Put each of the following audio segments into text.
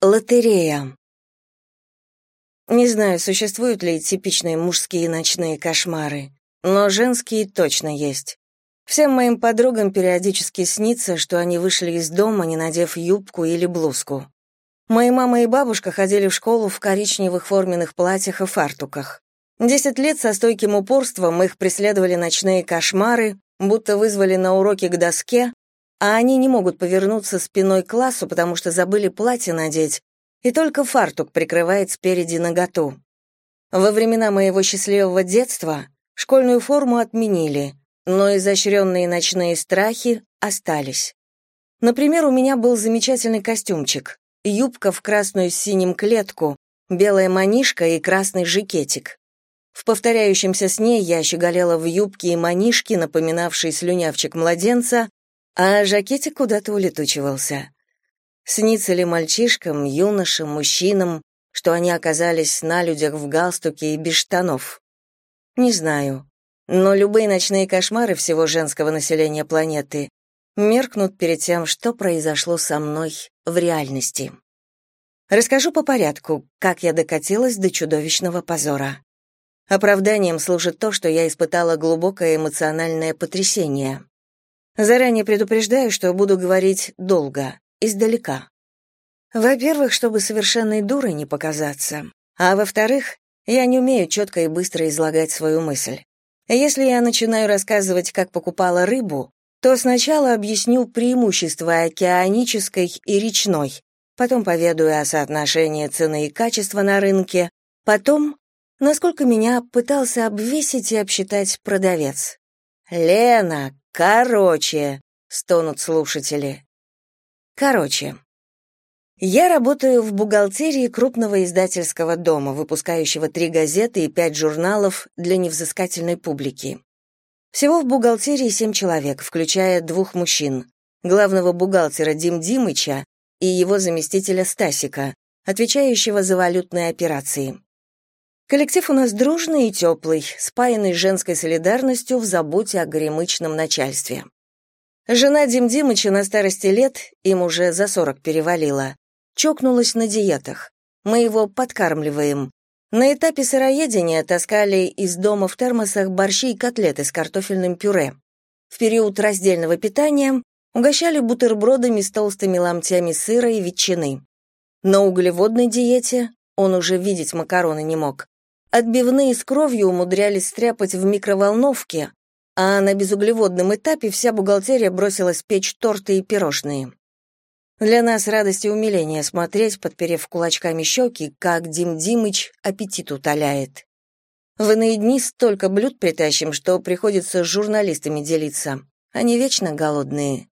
Лотерея. Не знаю, существуют ли типичные мужские ночные кошмары, но женские точно есть. Всем моим подругам периодически снится, что они вышли из дома, не надев юбку или блузку. Мои мама и бабушка ходили в школу в коричневых форменных платьях и фартуках. Десять лет со стойким упорством их преследовали ночные кошмары, будто вызвали на уроки к доске, а они не могут повернуться спиной к классу, потому что забыли платье надеть, и только фартук прикрывает спереди наготу. Во времена моего счастливого детства школьную форму отменили, но изощренные ночные страхи остались. Например, у меня был замечательный костюмчик, юбка в красную с синим клетку, белая манишка и красный жакетик. В повторяющемся сне я щеголела в юбке и манишке, напоминавшей слюнявчик младенца, а жакетик куда-то улетучивался. Снится ли мальчишкам, юношам, мужчинам, что они оказались на людях в галстуке и без штанов? Не знаю. Но любые ночные кошмары всего женского населения планеты меркнут перед тем, что произошло со мной в реальности. Расскажу по порядку, как я докатилась до чудовищного позора. Оправданием служит то, что я испытала глубокое эмоциональное потрясение. Заранее предупреждаю, что буду говорить долго, издалека. Во-первых, чтобы совершенной дурой не показаться, а во-вторых, я не умею четко и быстро излагать свою мысль. Если я начинаю рассказывать, как покупала рыбу, то сначала объясню преимущества океанической и речной, потом поведаю о соотношении цены и качества на рынке, потом, насколько меня пытался обвесить и обсчитать продавец. «Лена, Короче, стонут слушатели. Короче. Я работаю в бухгалтерии крупного издательского дома, выпускающего три газеты и пять журналов для невзыскательной публики. Всего в бухгалтерии семь человек, включая двух мужчин, главного бухгалтера Дим Димыча и его заместителя Стасика, отвечающего за валютные операции. Коллектив у нас дружный и теплый, спаянный женской солидарностью в заботе о горемычном начальстве. Жена Дим Димыча на старости лет, им уже за сорок перевалила, чокнулась на диетах. Мы его подкармливаем. На этапе сыроедения таскали из дома в термосах борщи и котлеты с картофельным пюре. В период раздельного питания угощали бутербродами с толстыми ломтями сыра и ветчины. На углеводной диете он уже видеть макароны не мог. Отбивные с кровью умудрялись стряпать в микроволновке, а на безуглеводном этапе вся бухгалтерия бросилась печь торты и пирожные. Для нас радость и умиление смотреть, подперев кулачками щеки, как Дим Димыч аппетит утоляет. В иные дни столько блюд притащим, что приходится с журналистами делиться. Они вечно голодные.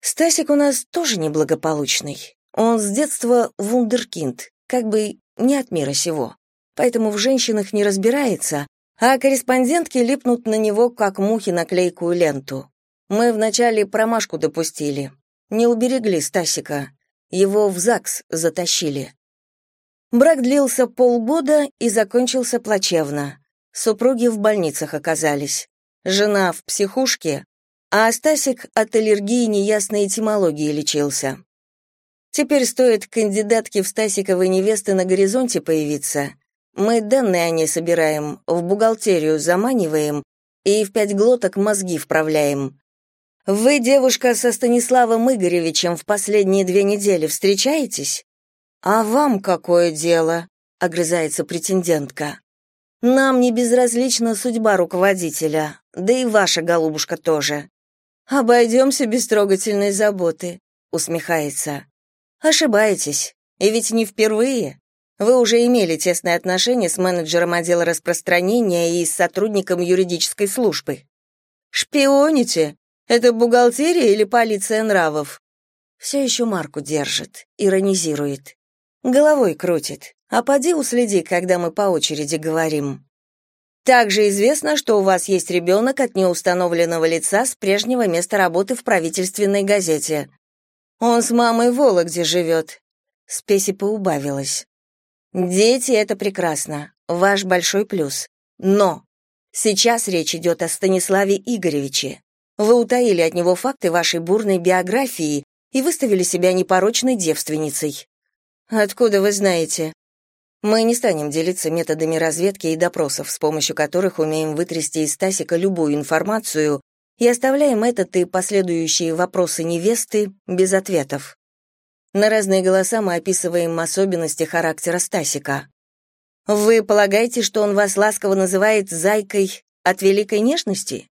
Стасик у нас тоже неблагополучный. Он с детства вундеркинд, как бы не от мира сего поэтому в женщинах не разбирается, а корреспондентки липнут на него, как мухи на клейкую ленту. Мы вначале промашку допустили. Не уберегли Стасика. Его в ЗАГС затащили. Брак длился полгода и закончился плачевно. Супруги в больницах оказались. Жена в психушке, а Стасик от аллергии неясной этимологии лечился. Теперь стоит кандидатке в Стасиковой невесты на горизонте появиться, мы данные о ней собираем, в бухгалтерию заманиваем и в пять глоток мозги вправляем. Вы, девушка, со Станиславом Игоревичем в последние две недели встречаетесь? А вам какое дело? огрызается претендентка. Нам не безразлична судьба руководителя, да и ваша голубушка тоже. Обойдемся без трогательной заботы, усмехается. Ошибаетесь, и ведь не впервые. Вы уже имели тесные отношения с менеджером отдела распространения и с сотрудником юридической службы. Шпионите? Это бухгалтерия или полиция нравов? Все еще марку держит, иронизирует. Головой крутит. А поди уследи, когда мы по очереди говорим. Также известно, что у вас есть ребенок от неустановленного лица с прежнего места работы в правительственной газете. Он с мамой в Вологде живет». Спеси поубавилась. Дети — это прекрасно, ваш большой плюс. Но сейчас речь идет о Станиславе Игоревиче. Вы утаили от него факты вашей бурной биографии и выставили себя непорочной девственницей. Откуда вы знаете? Мы не станем делиться методами разведки и допросов, с помощью которых умеем вытрясти из Стасика любую информацию и оставляем этот и последующие вопросы невесты без ответов. На разные голоса мы описываем особенности характера Стасика. Вы полагаете, что он вас ласково называет «зайкой» от великой нежности?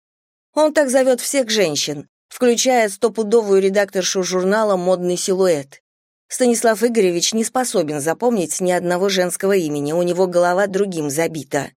Он так зовет всех женщин, включая стопудовую редакторшу журнала «Модный силуэт». Станислав Игоревич не способен запомнить ни одного женского имени, у него голова другим забита.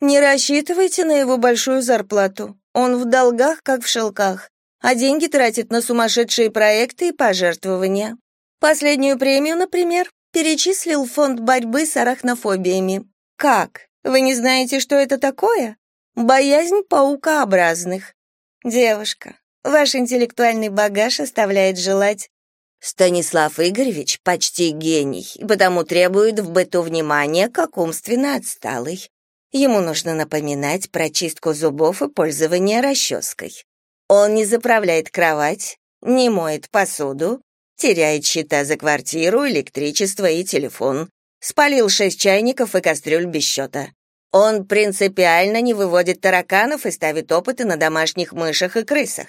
Не рассчитывайте на его большую зарплату. Он в долгах, как в шелках, а деньги тратит на сумасшедшие проекты и пожертвования. Последнюю премию, например, перечислил фонд борьбы с арахнофобиями. Как? Вы не знаете, что это такое? Боязнь паукообразных. Девушка, ваш интеллектуальный багаж оставляет желать Станислав Игоревич почти гений, потому требует в быту внимания, как умственно отсталый. Ему нужно напоминать про чистку зубов и пользование расческой. Он не заправляет кровать, не моет посуду, теряет счета за квартиру, электричество и телефон. Спалил шесть чайников и кастрюль без счета. Он принципиально не выводит тараканов и ставит опыты на домашних мышах и крысах.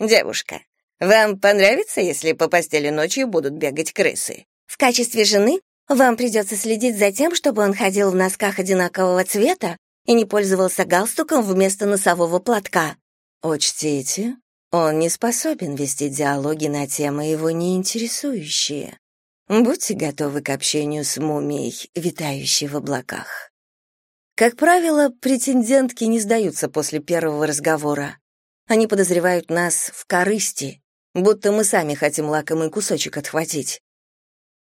Девушка, вам понравится, если по постели ночью будут бегать крысы? В качестве жены вам придется следить за тем, чтобы он ходил в носках одинакового цвета и не пользовался галстуком вместо носового платка. Учтите, он не способен вести диалоги на темы его не интересующие. Будьте готовы к общению с мумией, витающей в облаках. Как правило, претендентки не сдаются после первого разговора. Они подозревают нас в корысти, будто мы сами хотим лакомый кусочек отхватить.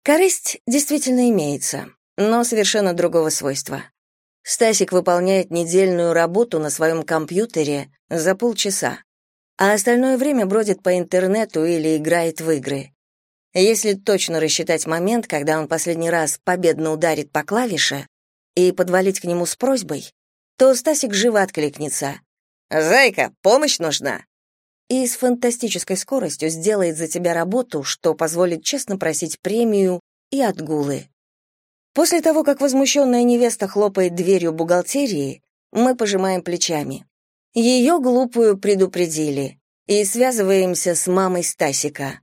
Корысть действительно имеется, но совершенно другого свойства. Стасик выполняет недельную работу на своем компьютере за полчаса, а остальное время бродит по интернету или играет в игры. Если точно рассчитать момент, когда он последний раз победно ударит по клавише, и подвалить к нему с просьбой, то Стасик живо откликнется. «Зайка, помощь нужна!» и с фантастической скоростью сделает за тебя работу, что позволит честно просить премию и отгулы. После того, как возмущенная невеста хлопает дверью бухгалтерии, мы пожимаем плечами. Ее глупую предупредили и связываемся с мамой Стасика.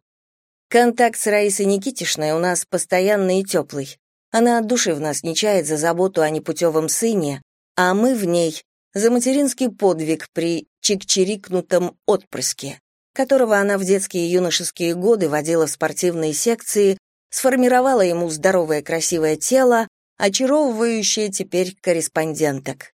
Контакт с Раисой Никитишной у нас постоянный и теплый. Она от души в нас не чает за заботу о непутевом сыне, а мы в ней за материнский подвиг при чик-чирикнутом отпрыске, которого она в детские и юношеские годы водила в спортивные секции, сформировала ему здоровое красивое тело, очаровывающее теперь корреспонденток.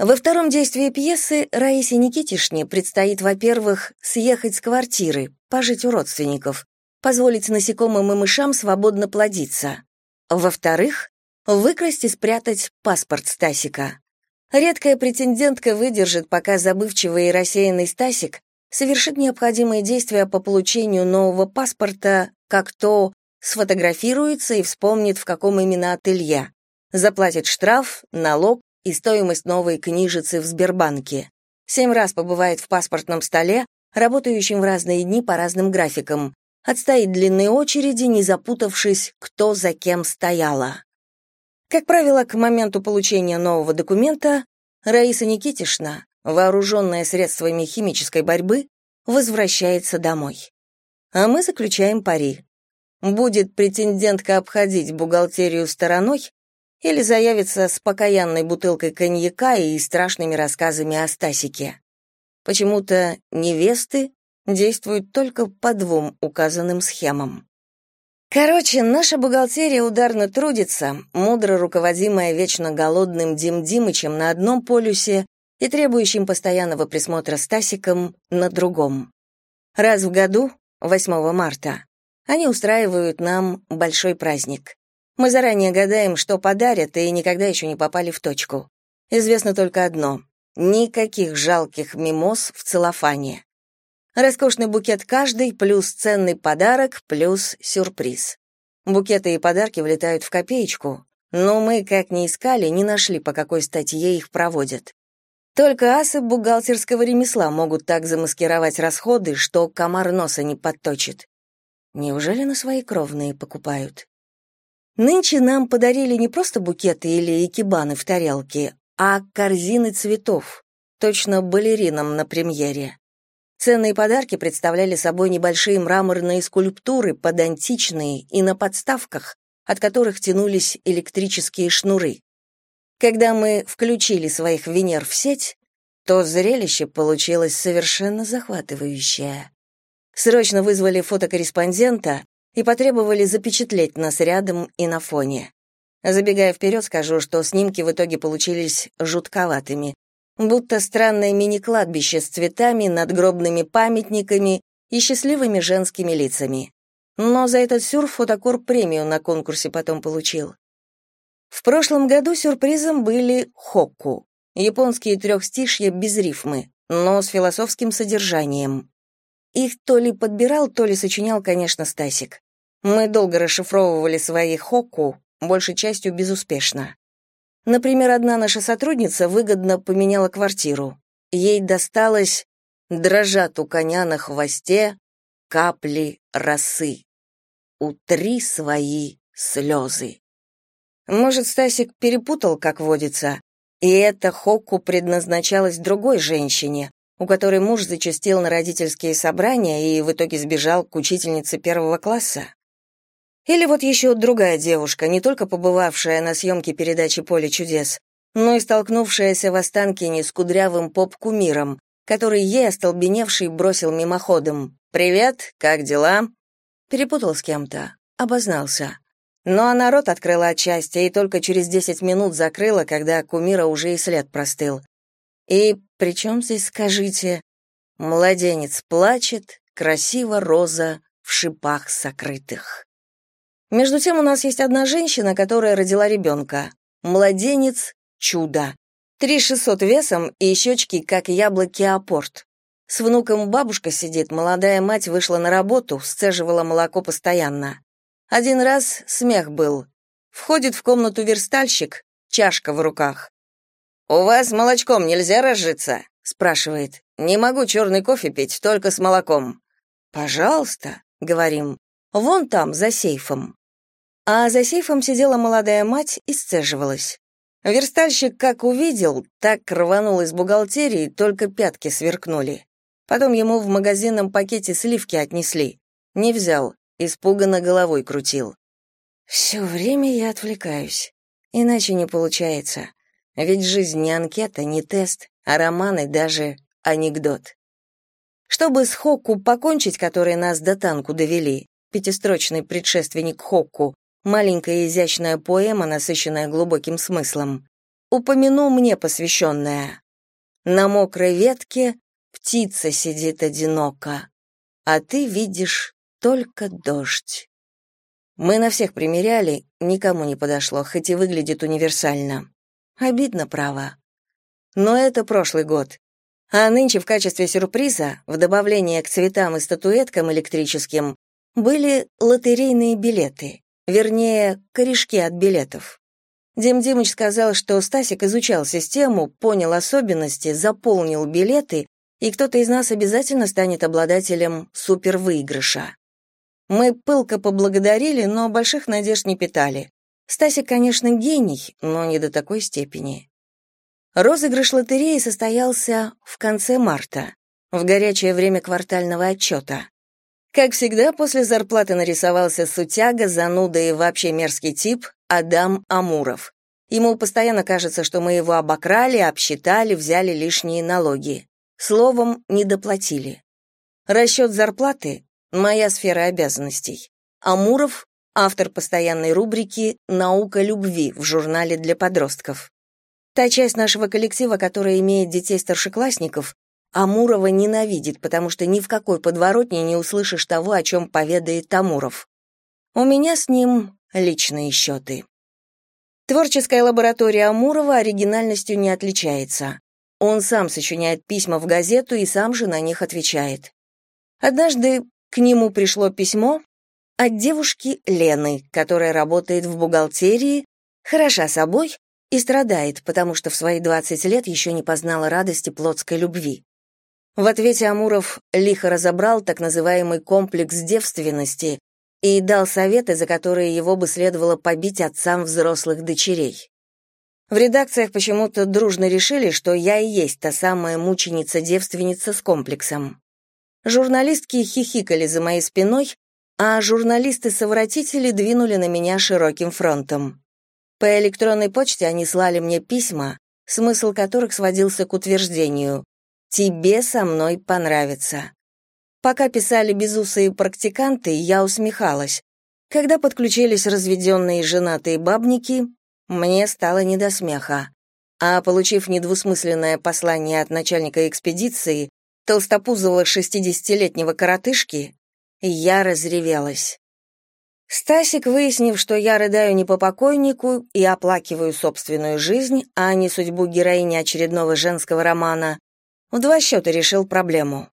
Во втором действии пьесы Раисе Никитишне предстоит, во-первых, съехать с квартиры, пожить у родственников, позволить насекомым и мышам свободно плодиться. Во-вторых, выкрасть и спрятать паспорт Стасика. Редкая претендентка выдержит, пока забывчивый и рассеянный Стасик совершит необходимые действия по получению нового паспорта, как то сфотографируется и вспомнит, в каком именно ателье, заплатит штраф, налог и стоимость новой книжицы в Сбербанке. Семь раз побывает в паспортном столе, работающем в разные дни по разным графикам, отстоит длинные очереди, не запутавшись, кто за кем стояла. Как правило, к моменту получения нового документа Раиса Никитишна, вооруженная средствами химической борьбы, возвращается домой. А мы заключаем пари. Будет претендентка обходить бухгалтерию стороной или заявится с покаянной бутылкой коньяка и страшными рассказами о Стасике. Почему-то невесты действуют только по двум указанным схемам. Короче, наша бухгалтерия ударно трудится, мудро руководимая вечно голодным Дим Димычем на одном полюсе и требующим постоянного присмотра Стасиком на другом. Раз в году, 8 марта, они устраивают нам большой праздник. Мы заранее гадаем, что подарят, и никогда еще не попали в точку. Известно только одно — никаких жалких мимоз в целлофане. Роскошный букет каждый, плюс ценный подарок, плюс сюрприз. Букеты и подарки влетают в копеечку, но мы, как ни искали, не нашли, по какой статье их проводят. Только асы бухгалтерского ремесла могут так замаскировать расходы, что комар носа не подточит. Неужели на свои кровные покупают? Нынче нам подарили не просто букеты или экибаны в тарелке, а корзины цветов, точно балеринам на премьере. Ценные подарки представляли собой небольшие мраморные скульптуры подантичные и на подставках, от которых тянулись электрические шнуры. Когда мы включили своих Венер в сеть, то зрелище получилось совершенно захватывающее. Срочно вызвали фотокорреспондента и потребовали запечатлеть нас рядом и на фоне. Забегая вперед, скажу, что снимки в итоге получились жутковатыми, будто странное мини-кладбище с цветами, надгробными памятниками и счастливыми женскими лицами. Но за этот сюр фотокор премию на конкурсе потом получил. В прошлом году сюрпризом были хокку, японские трехстишья без рифмы, но с философским содержанием. Их то ли подбирал, то ли сочинял, конечно, Стасик. Мы долго расшифровывали свои хокку, большей частью безуспешно. Например, одна наша сотрудница выгодно поменяла квартиру. Ей досталось «дрожат у коня на хвосте капли росы, утри свои слезы». Может, Стасик перепутал, как водится, и эта хокку предназначалась другой женщине, у которой муж зачастил на родительские собрания и в итоге сбежал к учительнице первого класса? Или вот еще другая девушка, не только побывавшая на съемке передачи «Поле чудес», но и столкнувшаяся в Останкине с кудрявым поп-кумиром, который ей, остолбеневший, бросил мимоходом. «Привет, как дела?» Перепутал с кем-то, обознался. Но она рот открыла от счастья и только через десять минут закрыла, когда кумира уже и след простыл. И при чем здесь, скажите, младенец плачет, красиво роза в шипах сокрытых. Между тем у нас есть одна женщина, которая родила ребенка. Младенец — чудо. Три шестьсот весом и щечки, как яблоки апорт. С внуком бабушка сидит, молодая мать вышла на работу, сцеживала молоко постоянно. Один раз смех был. Входит в комнату верстальщик, чашка в руках. «У вас молочком нельзя разжиться?» — спрашивает. «Не могу черный кофе пить, только с молоком». «Пожалуйста», — говорим, — «вон там, за сейфом». А за сейфом сидела молодая мать и сцеживалась. Верстальщик как увидел, так рванул из бухгалтерии, только пятки сверкнули. Потом ему в магазинном пакете сливки отнесли. Не взял, испуганно головой крутил. Все время я отвлекаюсь. Иначе не получается. Ведь жизнь не анкета, не тест, а романы даже анекдот. Чтобы с Хокку покончить, которые нас до танку довели, пятистрочный предшественник Хокку, маленькая изящная поэма, насыщенная глубоким смыслом, упомяну мне посвященная. На мокрой ветке птица сидит одиноко, а ты видишь только дождь. Мы на всех примеряли, никому не подошло, хоть и выглядит универсально. Обидно, право. Но это прошлый год. А нынче в качестве сюрприза, в добавление к цветам и статуэткам электрическим, были лотерейные билеты, вернее, корешки от билетов. Дим Димыч сказал, что Стасик изучал систему, понял особенности, заполнил билеты, и кто-то из нас обязательно станет обладателем супервыигрыша. Мы пылко поблагодарили, но больших надежд не питали. Стасик, конечно, гений, но не до такой степени. Розыгрыш лотереи состоялся в конце марта, в горячее время квартального отчета. Как всегда, после зарплаты нарисовался сутяга, зануда и вообще мерзкий тип Адам Амуров. Ему постоянно кажется, что мы его обокрали, обсчитали, взяли лишние налоги. Словом, не доплатили. Расчет зарплаты — моя сфера обязанностей. Амуров автор постоянной рубрики «Наука любви» в журнале для подростков. Та часть нашего коллектива, которая имеет детей-старшеклассников, Амурова ненавидит, потому что ни в какой подворотне не услышишь того, о чем поведает Амуров. У меня с ним личные счеты. Творческая лаборатория Амурова оригинальностью не отличается. Он сам сочиняет письма в газету и сам же на них отвечает. Однажды к нему пришло письмо, от девушки Лены, которая работает в бухгалтерии, хороша собой и страдает, потому что в свои 20 лет еще не познала радости плотской любви. В ответе Амуров лихо разобрал так называемый комплекс девственности и дал советы, за которые его бы следовало побить отцам взрослых дочерей. В редакциях почему-то дружно решили, что я и есть та самая мученица-девственница с комплексом. Журналистки хихикали за моей спиной, а журналисты-совратители двинули на меня широким фронтом. По электронной почте они слали мне письма, смысл которых сводился к утверждению «Тебе со мной понравится». Пока писали безусые практиканты, я усмехалась. Когда подключились разведенные женатые бабники, мне стало не до смеха. А получив недвусмысленное послание от начальника экспедиции, толстопузого шестидесятилетнего коротышки, я разревелась. Стасик, выяснив, что я рыдаю не по покойнику и оплакиваю собственную жизнь, а не судьбу героини очередного женского романа, в два счета решил проблему.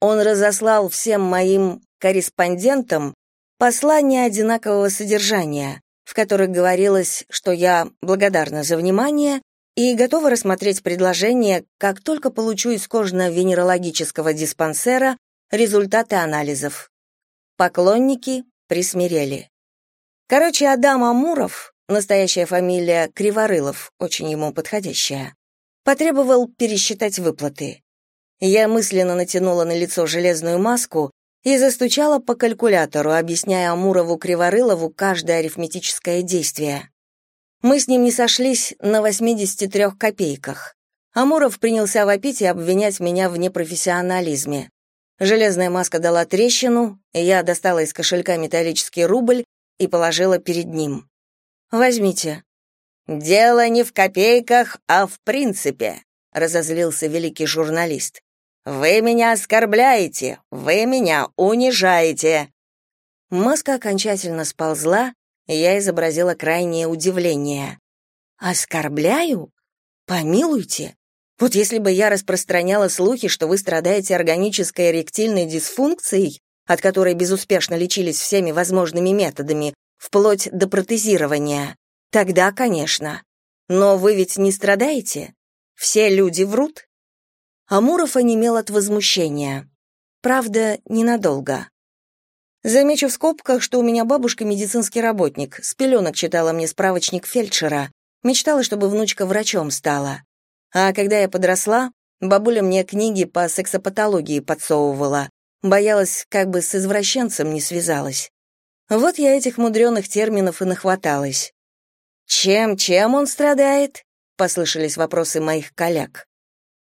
Он разослал всем моим корреспондентам послания одинакового содержания, в которых говорилось, что я благодарна за внимание и готова рассмотреть предложение, как только получу из кожно-венерологического диспансера результаты анализов. Поклонники присмирели. Короче, Адам Амуров, настоящая фамилия Криворылов, очень ему подходящая, потребовал пересчитать выплаты. Я мысленно натянула на лицо железную маску и застучала по калькулятору, объясняя Амурову Криворылову каждое арифметическое действие. Мы с ним не сошлись на 83 копейках. Амуров принялся вопить и обвинять меня в непрофессионализме. Железная маска дала трещину, и я достала из кошелька металлический рубль и положила перед ним. «Возьмите». «Дело не в копейках, а в принципе», — разозлился великий журналист. Вы меня оскорбляете, вы меня унижаете. Маска окончательно сползла, и я изобразила крайнее удивление. Оскорбляю? Помилуйте. Вот если бы я распространяла слухи, что вы страдаете органической эректильной дисфункцией, от которой безуспешно лечились всеми возможными методами, вплоть до протезирования, тогда, конечно. Но вы ведь не страдаете? Все люди врут? Амуров онемел от возмущения. Правда, ненадолго. Замечу в скобках, что у меня бабушка медицинский работник, с пеленок читала мне справочник фельдшера, мечтала, чтобы внучка врачом стала. А когда я подросла, бабуля мне книги по сексопатологии подсовывала, боялась, как бы с извращенцем не связалась. Вот я этих мудреных терминов и нахваталась. «Чем-чем он страдает?» — послышались вопросы моих коллег.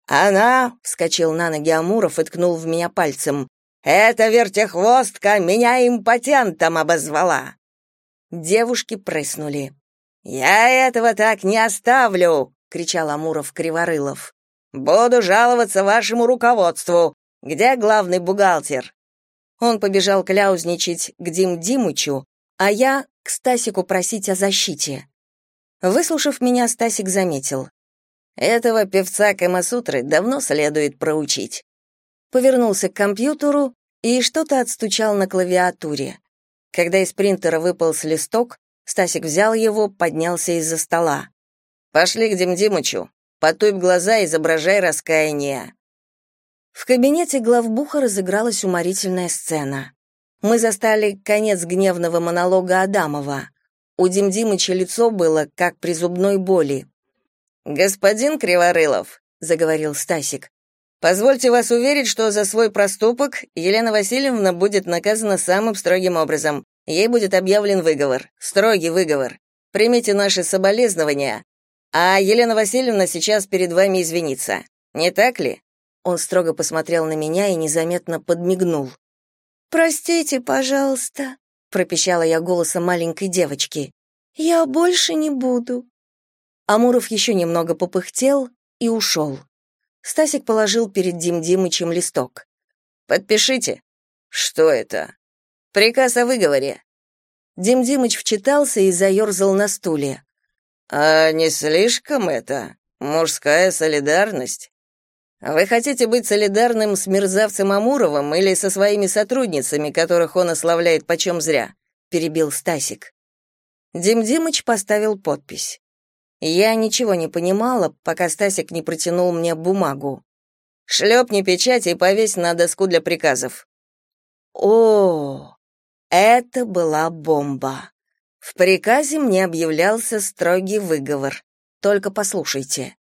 «Она!» — вскочил на ноги Амуров и ткнул в меня пальцем. «Эта вертехвостка меня импотентом обозвала!» Девушки прыснули. «Я этого так не оставлю!» — кричал Амуров Криворылов. «Буду жаловаться вашему руководству. Где главный бухгалтер?» Он побежал кляузничать к Дим Димычу, а я к Стасику просить о защите. Выслушав меня, Стасик заметил. Этого певца Камасутры давно следует проучить. Повернулся к компьютеру и что-то отстучал на клавиатуре. Когда из принтера выпал листок, Стасик взял его, поднялся из-за стола. «Пошли к Дим Димычу. Потупь глаза, изображай раскаяние». В кабинете главбуха разыгралась уморительная сцена. Мы застали конец гневного монолога Адамова. У Дим Димыча лицо было, как при зубной боли. «Господин Криворылов», — заговорил Стасик, «позвольте вас уверить, что за свой проступок Елена Васильевна будет наказана самым строгим образом. Ей будет объявлен выговор, строгий выговор. Примите наши соболезнования, а Елена Васильевна сейчас перед вами извинится. Не так ли?» Он строго посмотрел на меня и незаметно подмигнул. «Простите, пожалуйста», — пропищала я голосом маленькой девочки. «Я больше не буду». Амуров еще немного попыхтел и ушел. Стасик положил перед Дим Димычем листок. «Подпишите». «Что это?» «Приказ о выговоре». Дим Димыч вчитался и заерзал на стуле. «А не слишком это? Мужская солидарность? Вы хотите быть солидарным с мерзавцем Амуровым или со своими сотрудницами, которых он ославляет почем зря?» — перебил Стасик. Дим Димыч поставил подпись. Я ничего не понимала, пока Стасик не протянул мне бумагу. «Шлепни печать и повесь на доску для приказов». О, Это была бомба. В приказе мне объявлялся строгий выговор. Только послушайте.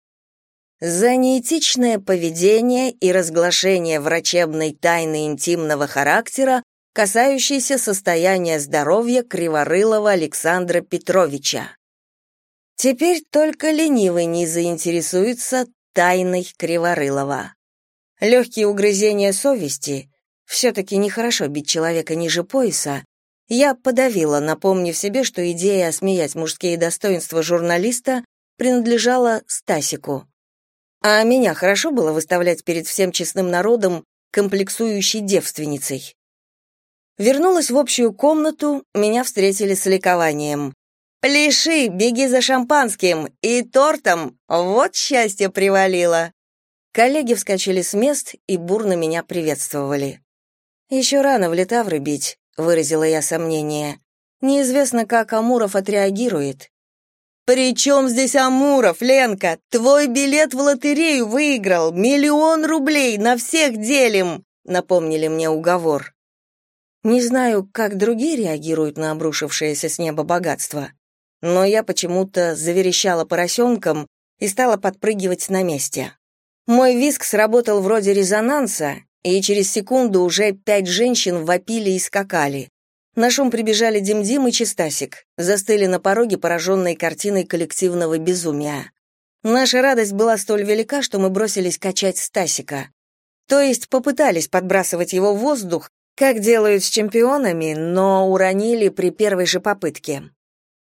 За неэтичное поведение и разглашение врачебной тайны интимного характера, касающейся состояния здоровья Криворылова Александра Петровича. Теперь только ленивый не заинтересуется тайной Криворылова. Легкие угрызения совести, все-таки нехорошо бить человека ниже пояса, я подавила, напомнив себе, что идея осмеять мужские достоинства журналиста принадлежала Стасику. А меня хорошо было выставлять перед всем честным народом комплексующей девственницей. Вернулась в общую комнату, меня встретили с ликованием. «Пляши, беги за шампанским и тортом! Вот счастье привалило!» Коллеги вскочили с мест и бурно меня приветствовали. «Еще рано в летавры бить», — выразила я сомнение. «Неизвестно, как Амуров отреагирует». «При чем здесь Амуров, Ленка? Твой билет в лотерею выиграл! Миллион рублей! На всех делим!» — напомнили мне уговор. Не знаю, как другие реагируют на обрушившееся с неба богатство но я почему-то заверещала поросенком и стала подпрыгивать на месте. Мой визг сработал вроде резонанса, и через секунду уже пять женщин вопили и скакали. На шум прибежали Дим-Дим и Чистасик, застыли на пороге, пораженные картиной коллективного безумия. Наша радость была столь велика, что мы бросились качать Стасика. То есть попытались подбрасывать его в воздух, как делают с чемпионами, но уронили при первой же попытке.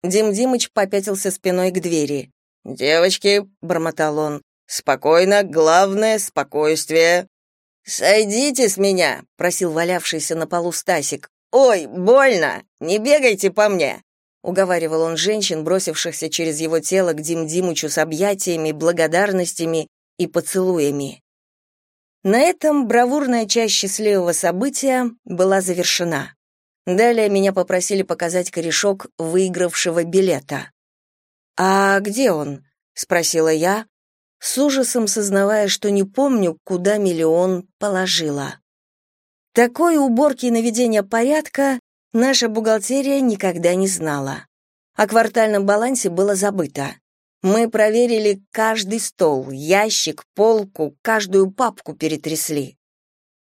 Дим Димыч попятился спиной к двери. «Девочки», — бормотал он, — «спокойно, главное — спокойствие». «Сойдите с меня», — просил валявшийся на полу Стасик. «Ой, больно! Не бегайте по мне!» — уговаривал он женщин, бросившихся через его тело к Дим Димычу с объятиями, благодарностями и поцелуями. На этом бравурная часть счастливого события была завершена. Далее меня попросили показать корешок выигравшего билета. «А где он?» — спросила я, с ужасом сознавая, что не помню, куда миллион положила. Такой уборки и наведения порядка наша бухгалтерия никогда не знала. О квартальном балансе было забыто. Мы проверили каждый стол, ящик, полку, каждую папку перетрясли.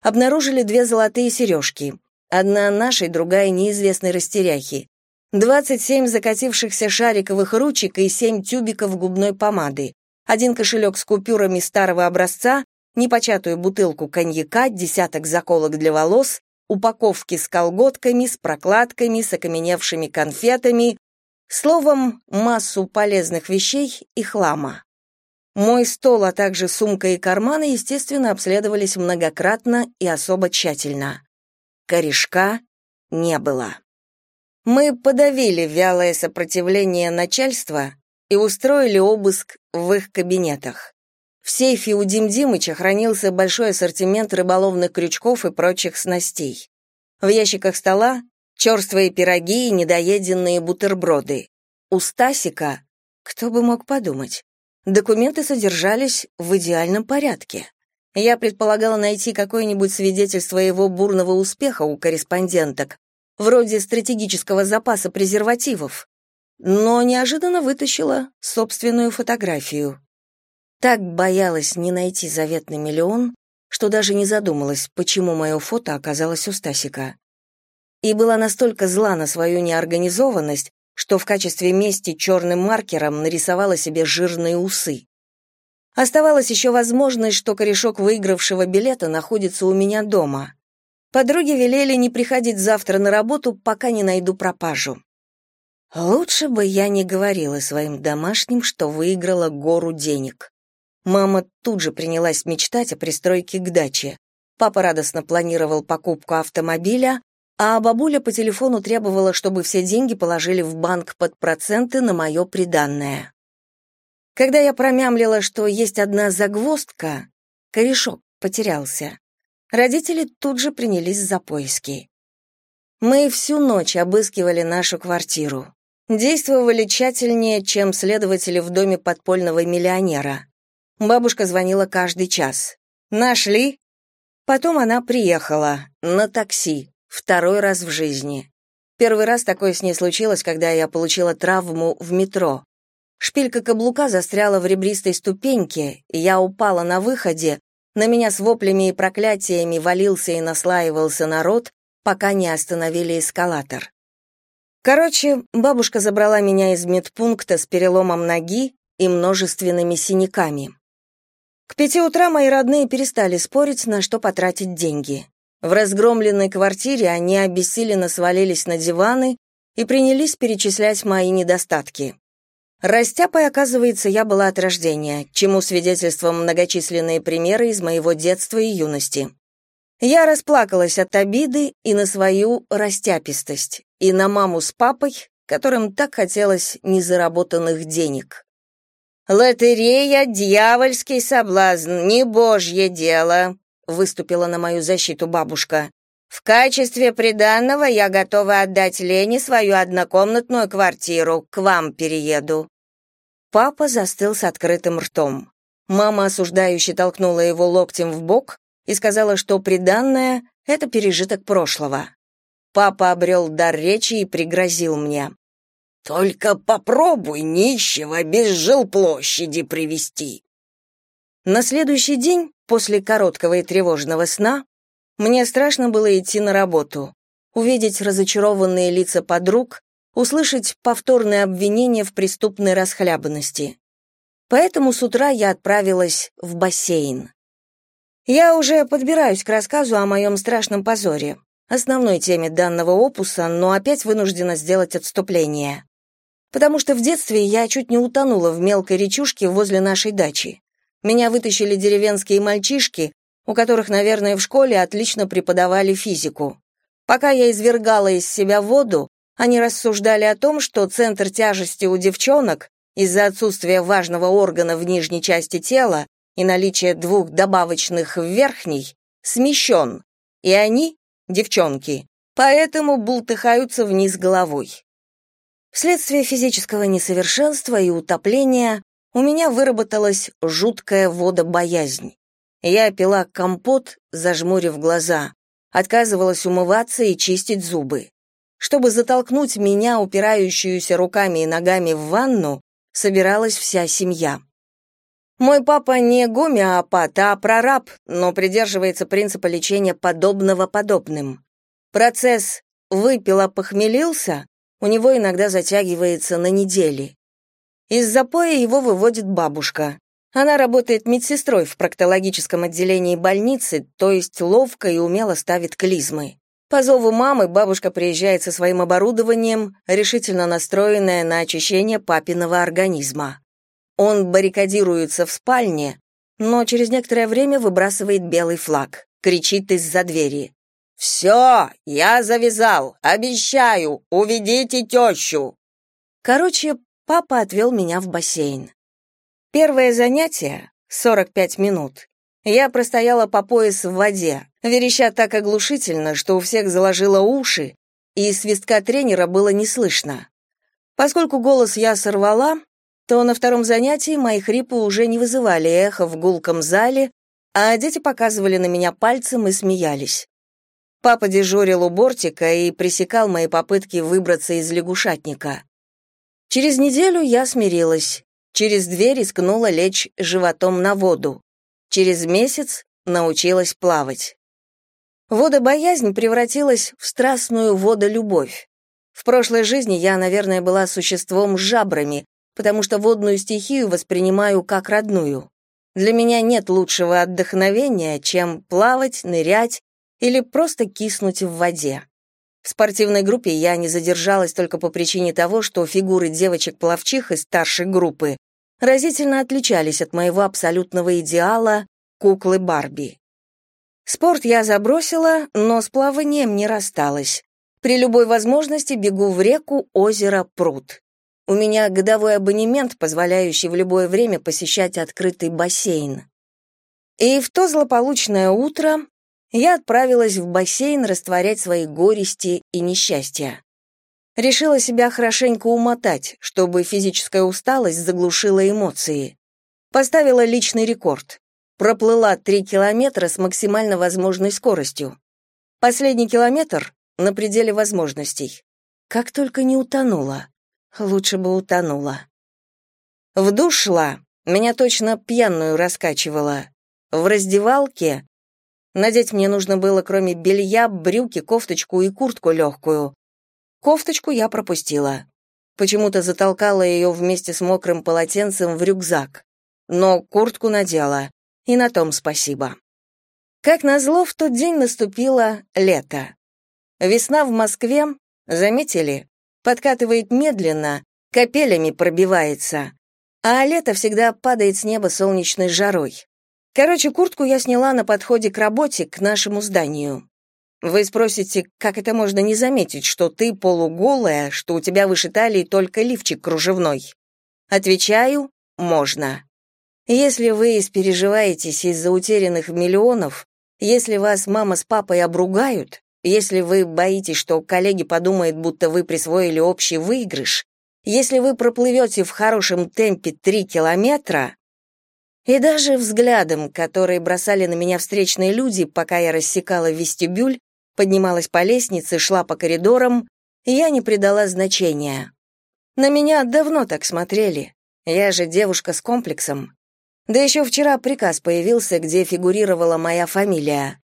Обнаружили две золотые сережки, Одна нашей, другая неизвестной растеряхи. 27 закатившихся шариковых ручек и 7 тюбиков губной помады. Один кошелек с купюрами старого образца, непочатую бутылку коньяка, десяток заколок для волос, упаковки с колготками, с прокладками, с окаменевшими конфетами, словом, массу полезных вещей и хлама. Мой стол, а также сумка и карманы, естественно, обследовались многократно и особо тщательно. Корешка не было. Мы подавили вялое сопротивление начальства и устроили обыск в их кабинетах. В сейфе у Дим Димыча хранился большой ассортимент рыболовных крючков и прочих снастей. В ящиках стола черствые пироги и недоеденные бутерброды. У Стасика, кто бы мог подумать, документы содержались в идеальном порядке. Я предполагала найти какое-нибудь свидетельство его бурного успеха у корреспонденток, вроде стратегического запаса презервативов, но неожиданно вытащила собственную фотографию. Так боялась не найти заветный миллион, что даже не задумалась, почему мое фото оказалось у Стасика. И была настолько зла на свою неорганизованность, что в качестве мести черным маркером нарисовала себе жирные усы. Оставалась еще возможность, что корешок выигравшего билета находится у меня дома. Подруги велели не приходить завтра на работу, пока не найду пропажу. Лучше бы я не говорила своим домашним, что выиграла гору денег. Мама тут же принялась мечтать о пристройке к даче. Папа радостно планировал покупку автомобиля, а бабуля по телефону требовала, чтобы все деньги положили в банк под проценты на мое приданное. Когда я промямлила, что есть одна загвоздка, корешок потерялся. Родители тут же принялись за поиски. Мы всю ночь обыскивали нашу квартиру. Действовали тщательнее, чем следователи в доме подпольного миллионера. Бабушка звонила каждый час. «Нашли?» Потом она приехала, на такси, второй раз в жизни. Первый раз такое с ней случилось, когда я получила травму в метро. Шпилька каблука застряла в ребристой ступеньке, я упала на выходе, на меня с воплями и проклятиями валился и наслаивался народ, пока не остановили эскалатор. Короче, бабушка забрала меня из медпункта с переломом ноги и множественными синяками. К пяти утра мои родные перестали спорить, на что потратить деньги. В разгромленной квартире они обессиленно свалились на диваны и принялись перечислять мои недостатки. Растяпой, оказывается, я была от рождения, чему свидетельством многочисленные примеры из моего детства и юности. Я расплакалась от обиды и на свою растяпистость, и на маму с папой, которым так хотелось незаработанных денег. «Лотерея — дьявольский соблазн, не божье дело», выступила на мою защиту бабушка. В качестве приданного я готова отдать Лене свою однокомнатную квартиру. К вам перееду. Папа застыл с открытым ртом. Мама осуждающе толкнула его локтем в бок и сказала, что приданное — это пережиток прошлого. Папа обрел дар речи и пригрозил мне. «Только попробуй нищего без жилплощади привести. На следующий день, после короткого и тревожного сна, мне страшно было идти на работу, увидеть разочарованные лица подруг, услышать повторные обвинения в преступной расхлябанности. Поэтому с утра я отправилась в бассейн. Я уже подбираюсь к рассказу о моем страшном позоре, основной теме данного опуса, но опять вынуждена сделать отступление. Потому что в детстве я чуть не утонула в мелкой речушке возле нашей дачи. Меня вытащили деревенские мальчишки, у которых, наверное, в школе отлично преподавали физику. Пока я извергала из себя воду, они рассуждали о том, что центр тяжести у девчонок из-за отсутствия важного органа в нижней части тела и наличия двух добавочных в верхней смещен, и они, девчонки, поэтому бултыхаются вниз головой. Вследствие физического несовершенства и утопления у меня выработалась жуткая водобоязнь. Я пила компот, зажмурив глаза, отказывалась умываться и чистить зубы. Чтобы затолкнуть меня, упирающуюся руками и ногами в ванну, собиралась вся семья. Мой папа не гомеопат, а прораб, но придерживается принципа лечения подобного подобным. Процесс «выпила, похмелился» у него иногда затягивается на недели. Из запоя его выводит бабушка. Она работает медсестрой в проктологическом отделении больницы, то есть ловко и умело ставит клизмы. По зову мамы бабушка приезжает со своим оборудованием, решительно настроенная на очищение папиного организма. Он баррикадируется в спальне, но через некоторое время выбрасывает белый флаг, кричит из-за двери. «Все, я завязал, обещаю, уведите тещу!» Короче, папа отвел меня в бассейн. Первое занятие, 45 минут, я простояла по пояс в воде, вереща так оглушительно, что у всех заложило уши, и свистка тренера было не слышно. Поскольку голос я сорвала, то на втором занятии мои хрипы уже не вызывали эхо в гулком зале, а дети показывали на меня пальцем и смеялись. Папа дежурил у бортика и пресекал мои попытки выбраться из лягушатника. Через неделю я смирилась. Через две рискнула лечь животом на воду. Через месяц научилась плавать. Водобоязнь превратилась в страстную водолюбовь. В прошлой жизни я, наверное, была существом с жабрами, потому что водную стихию воспринимаю как родную. Для меня нет лучшего отдохновения, чем плавать, нырять или просто киснуть в воде. В спортивной группе я не задержалась только по причине того, что фигуры девочек-пловчих из старшей группы разительно отличались от моего абсолютного идеала куклы Барби. Спорт я забросила, но с плаванием не рассталась. При любой возможности бегу в реку, озеро, пруд. У меня годовой абонемент, позволяющий в любое время посещать открытый бассейн. И в то злополучное утро я отправилась в бассейн растворять свои горести и несчастья. Решила себя хорошенько умотать, чтобы физическая усталость заглушила эмоции. Поставила личный рекорд. Проплыла три километра с максимально возможной скоростью. Последний километр — на пределе возможностей. как только не утонула. Лучше бы утонула. В душ шла, меня точно пьяную раскачивала. В раздевалке надеть мне нужно было, кроме белья, брюки, кофточку и куртку легкую. Кофточку я пропустила. Почему-то затолкала ее вместе с мокрым полотенцем в рюкзак. Но куртку надела, и на том спасибо. Как назло, в тот день наступило лето. Весна в Москве, заметили, подкатывает медленно, капелями пробивается, а лето всегда падает с неба солнечной жарой. Короче, куртку я сняла на подходе к работе, к нашему зданию. Вы спросите, как это можно не заметить, что ты полуголая, что у тебя выше талии только лифчик кружевной? Отвечаю, можно. Если вы испереживаетесь из-за утерянных миллионов, если вас мама с папой обругают, если вы боитесь, что коллеги подумают, будто вы присвоили общий выигрыш, если вы проплывете в хорошем темпе три километра, и даже взглядом, который бросали на меня встречные люди, пока я рассекала вестибюль, поднималась по лестнице, шла по коридорам, я не придала значения. На меня давно так смотрели. Я же девушка с комплексом. Да еще вчера приказ появился, где фигурировала моя фамилия.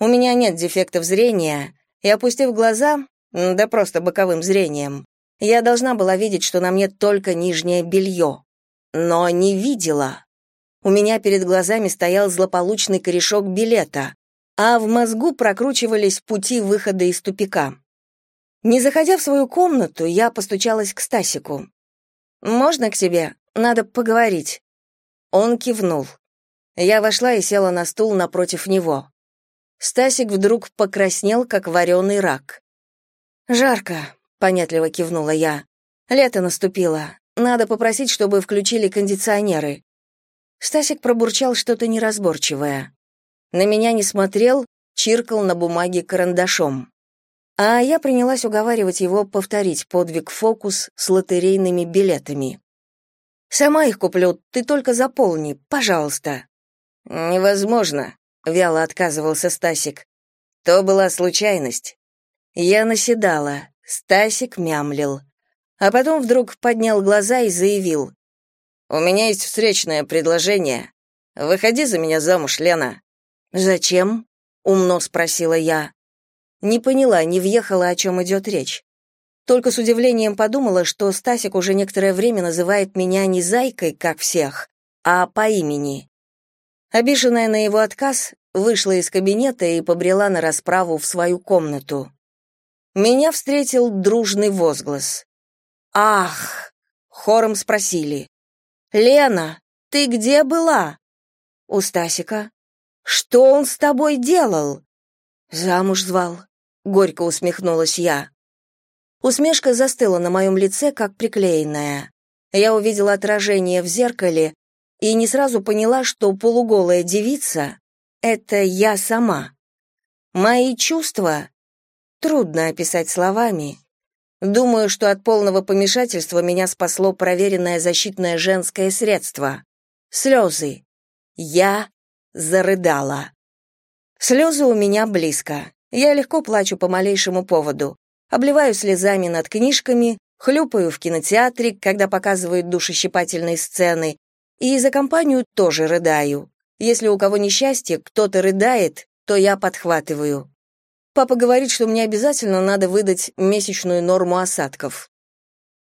У меня нет дефектов зрения, и, опустив глаза, да просто боковым зрением, я должна была видеть, что на мне только нижнее белье. Но не видела. У меня перед глазами стоял злополучный корешок билета, а в мозгу прокручивались пути выхода из тупика. Не заходя в свою комнату, я постучалась к Стасику. «Можно к тебе? Надо поговорить». Он кивнул. Я вошла и села на стул напротив него. Стасик вдруг покраснел, как вареный рак. «Жарко», — понятливо кивнула я. «Лето наступило. Надо попросить, чтобы включили кондиционеры». Стасик пробурчал что-то неразборчивое. На меня не смотрел, чиркал на бумаге карандашом. А я принялась уговаривать его повторить подвиг фокус с лотерейными билетами. «Сама их куплю, ты только заполни, пожалуйста». «Невозможно», — вяло отказывался Стасик. То была случайность. Я наседала, Стасик мямлил. А потом вдруг поднял глаза и заявил. «У меня есть встречное предложение. Выходи за меня замуж, Лена». «Зачем?» — умно спросила я. Не поняла, не въехала, о чем идет речь. Только с удивлением подумала, что Стасик уже некоторое время называет меня не Зайкой, как всех, а по имени. Обиженная на его отказ, вышла из кабинета и побрела на расправу в свою комнату. Меня встретил дружный возглас. «Ах!» — хором спросили. «Лена, ты где была?» «У Стасика». «Что он с тобой делал?» «Замуж звал», — горько усмехнулась я. Усмешка застыла на моем лице, как приклеенная. Я увидела отражение в зеркале и не сразу поняла, что полуголая девица — это я сама. Мои чувства трудно описать словами. Думаю, что от полного помешательства меня спасло проверенное защитное женское средство — слезы. Я зарыдала. Слезы у меня близко. Я легко плачу по малейшему поводу. Обливаю слезами над книжками, хлюпаю в кинотеатре, когда показывают душещипательные сцены, и за компанию тоже рыдаю. Если у кого несчастье, кто-то рыдает, то я подхватываю. Папа говорит, что мне обязательно надо выдать месячную норму осадков.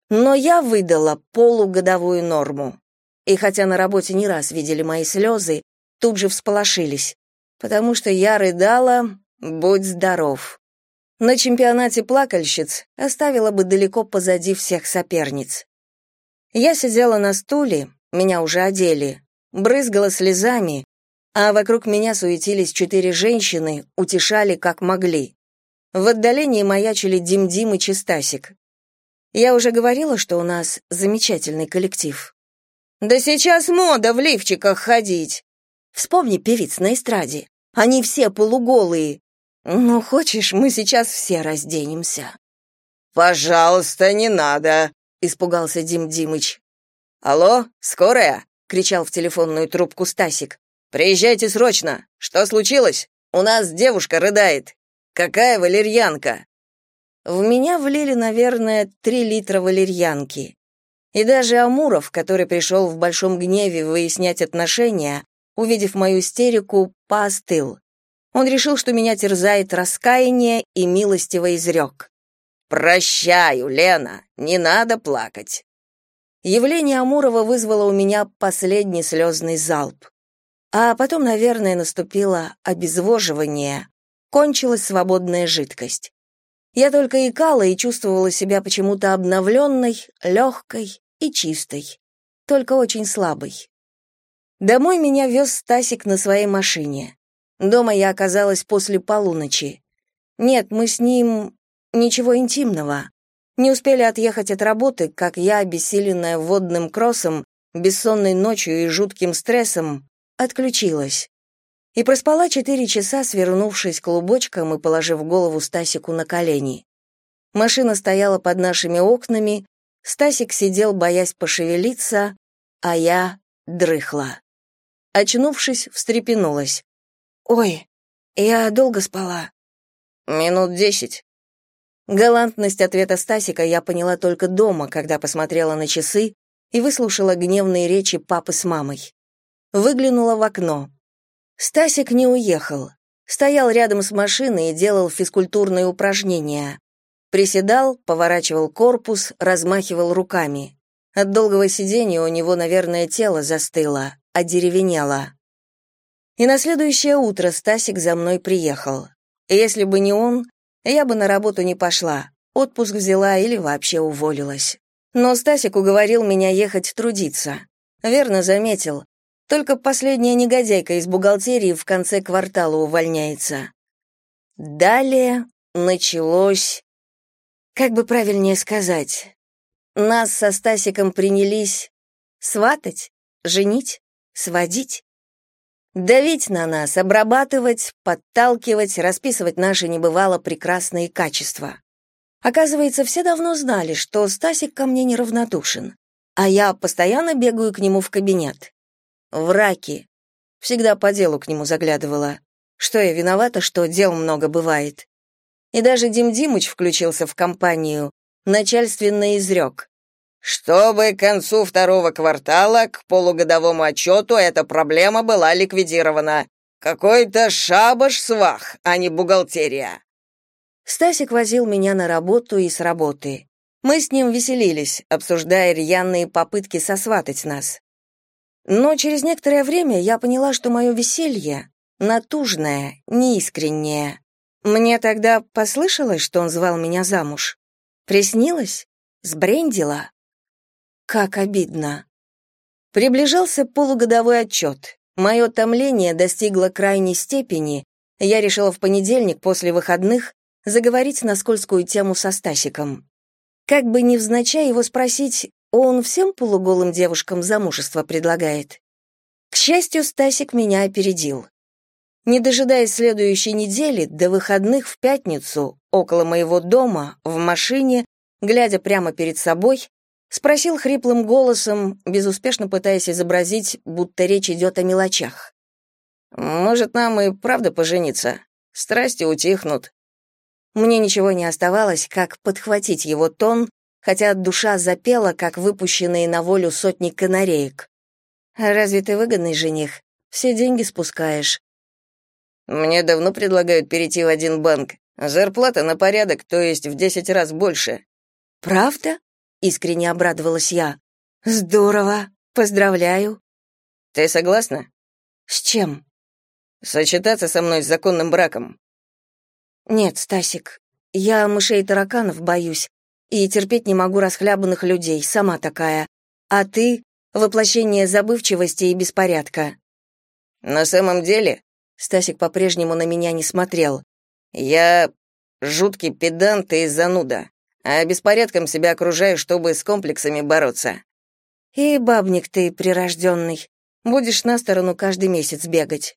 Но я выдала полугодовую норму. И хотя на работе не раз видели мои слезы, тут же всполошились, потому что я рыдала «Будь здоров». На чемпионате плакальщиц оставила бы далеко позади всех соперниц. Я сидела на стуле, меня уже одели, брызгала слезами, а вокруг меня суетились четыре женщины, утешали как могли. В отдалении маячили Дим-Дим и Чистасик. Я уже говорила, что у нас замечательный коллектив. «Да сейчас мода в лифчиках ходить!» Вспомни певиц на эстраде. Они все полуголые. Ну, хочешь, мы сейчас все разденемся. Пожалуйста, не надо, испугался Дим Димыч. «Алло, скорая?» — кричал в телефонную трубку Стасик. «Приезжайте срочно! Что случилось? У нас девушка рыдает. Какая валерьянка?» в меня влили, наверное, три литра валерьянки. И даже Амуров, который пришел в большом гневе выяснять отношения, увидев мою истерику, поостыл. Он решил, что меня терзает раскаяние и милостиво изрек. «Прощаю, Лена, не надо плакать». Явление Амурова вызвало у меня последний слезный залп. А потом, наверное, наступило обезвоживание, кончилась свободная жидкость. Я только икала и чувствовала себя почему-то обновленной, легкой и чистой, только очень слабой. Домой меня вез Стасик на своей машине. Дома я оказалась после полуночи. Нет, мы с ним... ничего интимного. Не успели отъехать от работы, как я, обессиленная водным кроссом, бессонной ночью и жутким стрессом, отключилась. И проспала четыре часа, свернувшись клубочком и положив голову Стасику на колени. Машина стояла под нашими окнами, Стасик сидел, боясь пошевелиться, а я дрыхла. Очнувшись, встрепенулась. «Ой, я долго спала». «Минут десять». Галантность ответа Стасика я поняла только дома, когда посмотрела на часы и выслушала гневные речи папы с мамой. Выглянула в окно. Стасик не уехал. Стоял рядом с машиной и делал физкультурные упражнения. Приседал, поворачивал корпус, размахивал руками. От долгого сидения у него, наверное, тело застыло, одеревенело. И на следующее утро Стасик за мной приехал. Если бы не он, я бы на работу не пошла, отпуск взяла или вообще уволилась. Но Стасик уговорил меня ехать трудиться. Верно заметил. Только последняя негодяйка из бухгалтерии в конце квартала увольняется. Далее началось... Как бы правильнее сказать? Нас со Стасиком принялись сватать, женить, сводить. Давить на нас, обрабатывать, подталкивать, расписывать наши небывало прекрасные качества. Оказывается, все давно знали, что Стасик ко мне неравнодушен, а я постоянно бегаю к нему в кабинет. Враки. Всегда по делу к нему заглядывала. Что я виновата, что дел много бывает. И даже Дим Димыч включился в компанию, начальственно изрек. Чтобы к концу второго квартала, к полугодовому отчету, эта проблема была ликвидирована. Какой-то шабаш-свах, а не бухгалтерия. Стасик возил меня на работу и с работы. Мы с ним веселились, обсуждая рьяные попытки сосватать нас. Но через некоторое время я поняла, что мое веселье натужное, неискреннее. Мне тогда послышалось, что он звал меня замуж. Приснилось? Сбрендила? Как обидно. Приближался полугодовой отчет. Мое томление достигло крайней степени. Я решила в понедельник после выходных заговорить на скользкую тему со Стасиком. Как бы невзначай его спросить, он всем полуголым девушкам замужество предлагает. К счастью, Стасик меня опередил. Не дожидаясь следующей недели, до выходных в пятницу, около моего дома, в машине, глядя прямо перед собой, Спросил хриплым голосом, безуспешно пытаясь изобразить, будто речь идет о мелочах. «Может, нам и правда пожениться? Страсти утихнут». Мне ничего не оставалось, как подхватить его тон, хотя душа запела, как выпущенные на волю сотни канареек. «Разве ты выгодный жених? Все деньги спускаешь». «Мне давно предлагают перейти в один банк. Зарплата на порядок, то есть в десять раз больше». «Правда?» Искренне обрадовалась я. Здорово. Поздравляю. Ты согласна? С чем? Сочетаться со мной с законным браком. Нет, Стасик. Я мышей и тараканов боюсь и терпеть не могу расхлябанных людей, сама такая. А ты воплощение забывчивости и беспорядка. На самом деле, Стасик по-прежнему на меня не смотрел. Я жуткий педант и зануда а беспорядком себя окружаю, чтобы с комплексами бороться. И бабник ты прирожденный. Будешь на сторону каждый месяц бегать.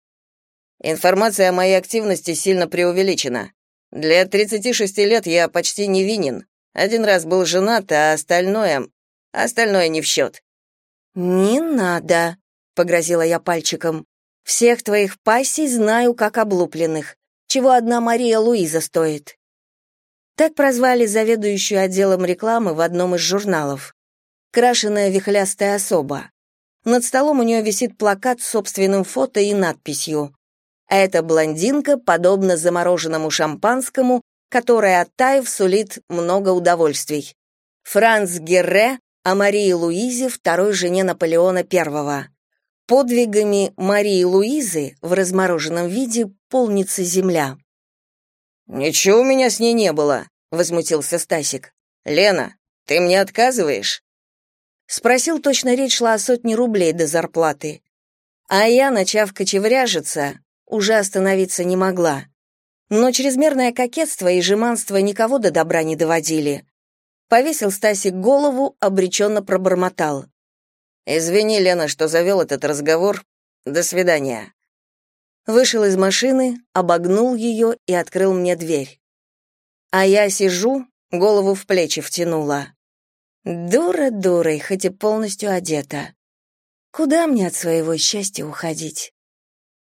Информация о моей активности сильно преувеличена. Для 36 лет я почти невинен. Один раз был женат, а остальное... Остальное не в счет». «Не надо», — погрозила я пальчиком. «Всех твоих пассий знаю как облупленных. Чего одна Мария Луиза стоит?» Так прозвали заведующую отделом рекламы в одном из журналов. Крашеная вихлястая особа. Над столом у нее висит плакат с собственным фото и надписью а эта блондинка подобна замороженному шампанскому, которое, оттаив, сулит много удовольствий. Франц Герре о Марии Луизе, второй жене Наполеона I. Подвигами Марии Луизы в размороженном виде полнится земля. «Ничего у меня с ней не было», — возмутился Стасик. «Лена, ты мне отказываешь?» Спросил, точно речь шла о сотне рублей до зарплаты. А я, начав кочевряжиться, уже остановиться не могла. Но чрезмерное кокетство и жеманство никого до добра не доводили. Повесил Стасик голову, обреченно пробормотал. «Извини, Лена, что завел этот разговор. До свидания». Вышел из машины, обогнул ее и открыл мне дверь. А я сижу, голову в плечи втянула. Дура дурой, хоть и полностью одета. Куда мне от своего счастья уходить?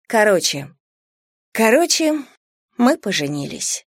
Короче, короче, мы поженились.